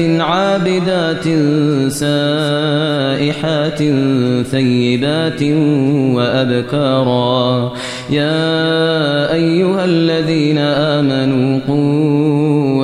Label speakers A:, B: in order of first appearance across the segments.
A: عابدات سائحات ثيبات وأبكارا يا أيها الذين آمنوا قوم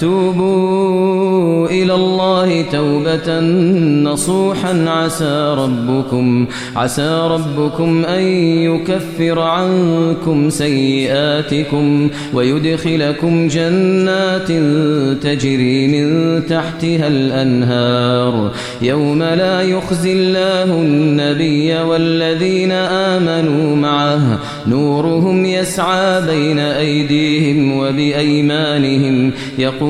A: فتوبوا إلى الله توبة نصوحا عسى ربكم عسى ربكم أن يكفر عنكم سيئاتكم ويدخلكم جنات تجري من تحتها الأنهار يوم لا يخزي الله النبي والذين آمنوا معه نورهم يسعى بين أيديهم وبأيمانهم يقول